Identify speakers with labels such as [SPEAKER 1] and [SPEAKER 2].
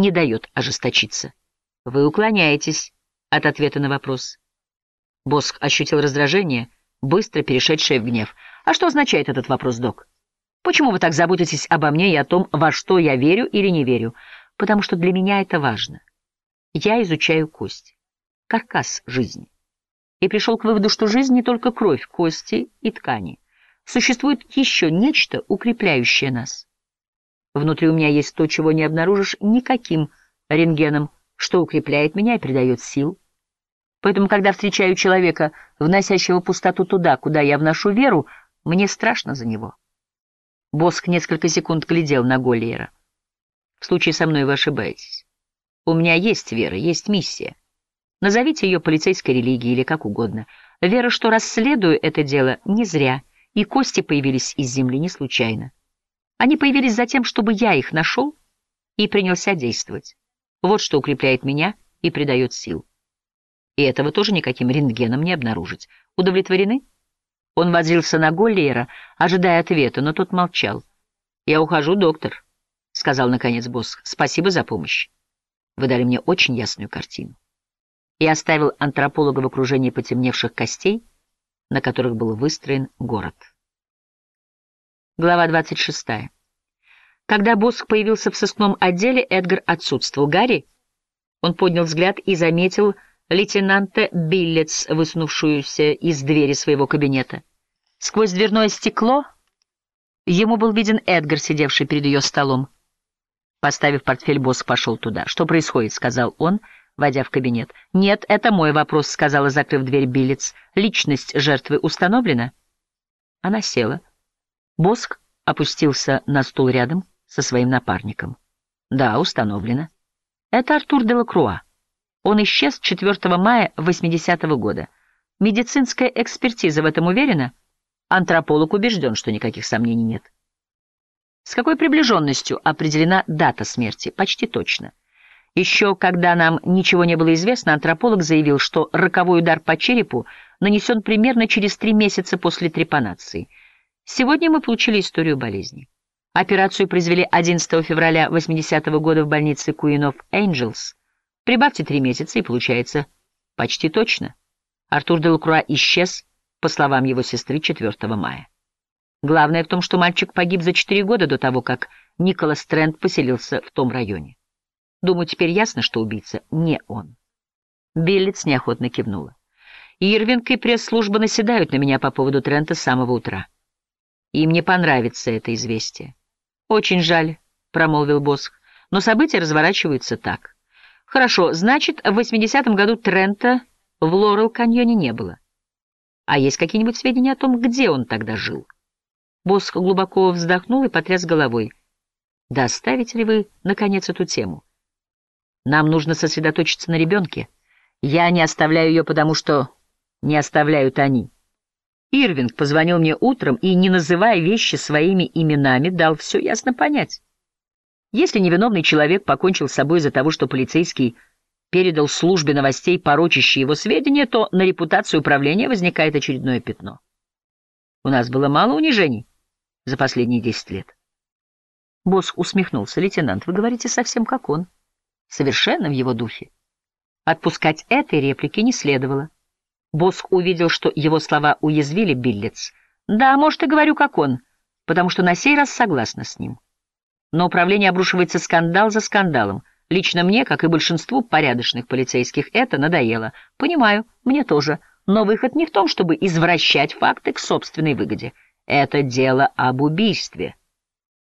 [SPEAKER 1] не дает ожесточиться. Вы уклоняетесь от ответа на вопрос. Босх ощутил раздражение, быстро перешедшее в гнев. А что означает этот вопрос, док? Почему вы так заботитесь обо мне и о том, во что я верю или не верю? Потому что для меня это важно. Я изучаю кость, каркас жизни. И пришел к выводу, что жизнь не только кровь, кости и ткани. Существует еще нечто, укрепляющее нас. Внутри у меня есть то, чего не обнаружишь никаким рентгеном, что укрепляет меня и придает сил. Поэтому, когда встречаю человека, вносящего пустоту туда, куда я вношу веру, мне страшно за него. Боск несколько секунд глядел на Голлиера. В случае со мной вы ошибаетесь. У меня есть вера, есть миссия. Назовите ее полицейской религией или как угодно. Вера, что расследую это дело не зря, и кости появились из земли не случайно. Они появились за тем, чтобы я их нашел и принялся действовать. Вот что укрепляет меня и придает сил. И этого тоже никаким рентгеном не обнаружить. Удовлетворены? Он возился на Голлиера, ожидая ответа, но тот молчал. «Я ухожу, доктор», — сказал наконец босс. «Спасибо за помощь. Вы дали мне очень ясную картину». И оставил антрополога в окружении потемневших костей, на которых был выстроен город. Глава 26. Когда Боск появился в сыскном отделе, Эдгар отсутствовал. «Гарри?» Он поднял взгляд и заметил лейтенанта Биллетс, высунувшуюся из двери своего кабинета. Сквозь дверное стекло ему был виден Эдгар, сидевший перед ее столом. Поставив портфель, Боск пошел туда. «Что происходит?» — сказал он, войдя в кабинет. «Нет, это мой вопрос», — сказала, закрыв дверь Биллетс. «Личность жертвы установлена?» Она села. Боск опустился на стул рядом со своим напарником. Да, установлено. Это Артур де Лакруа. Он исчез 4 мая 80-го года. Медицинская экспертиза в этом уверена? Антрополог убежден, что никаких сомнений нет. С какой приближенностью определена дата смерти? Почти точно. Еще когда нам ничего не было известно, антрополог заявил, что роковой удар по черепу нанесен примерно через три месяца после трепанации – Сегодня мы получили историю болезни. Операцию произвели 11 февраля 80-го года в больнице of Angels. Прибавьте три месяца, и получается почти точно. Артур де Лакруа исчез, по словам его сестры, 4 мая. Главное в том, что мальчик погиб за четыре года до того, как Николас Трент поселился в том районе. Думаю, теперь ясно, что убийца не он. Биллиц неохотно кивнула. Ирвинг и пресс-служба наседают на меня по поводу Трента с самого утра. Им не понравится это известие. «Очень жаль», — промолвил Босх, — «но события разворачиваются так». «Хорошо, значит, в 80-м году Трента в Лорел-каньоне не было. А есть какие-нибудь сведения о том, где он тогда жил?» Босх глубоко вздохнул и потряс головой. «Да оставите ли вы, наконец, эту тему? Нам нужно сосредоточиться на ребенке. Я не оставляю ее, потому что не оставляют они». Ирвинг позвонил мне утром и, не называя вещи своими именами, дал все ясно понять. Если невиновный человек покончил с собой из-за того, что полицейский передал службе новостей порочащие его сведения, то на репутацию управления возникает очередное пятно. У нас было мало унижений за последние десять лет. Босс усмехнулся. «Лейтенант, вы говорите совсем как он. Совершенно в его духе. Отпускать этой реплики не следовало. Босх увидел, что его слова уязвили Биллиц. Да, может, и говорю, как он, потому что на сей раз согласна с ним. Но управление обрушивается скандал за скандалом. Лично мне, как и большинству порядочных полицейских, это надоело. Понимаю, мне тоже. Но выход не в том, чтобы извращать факты к собственной выгоде. Это дело об убийстве.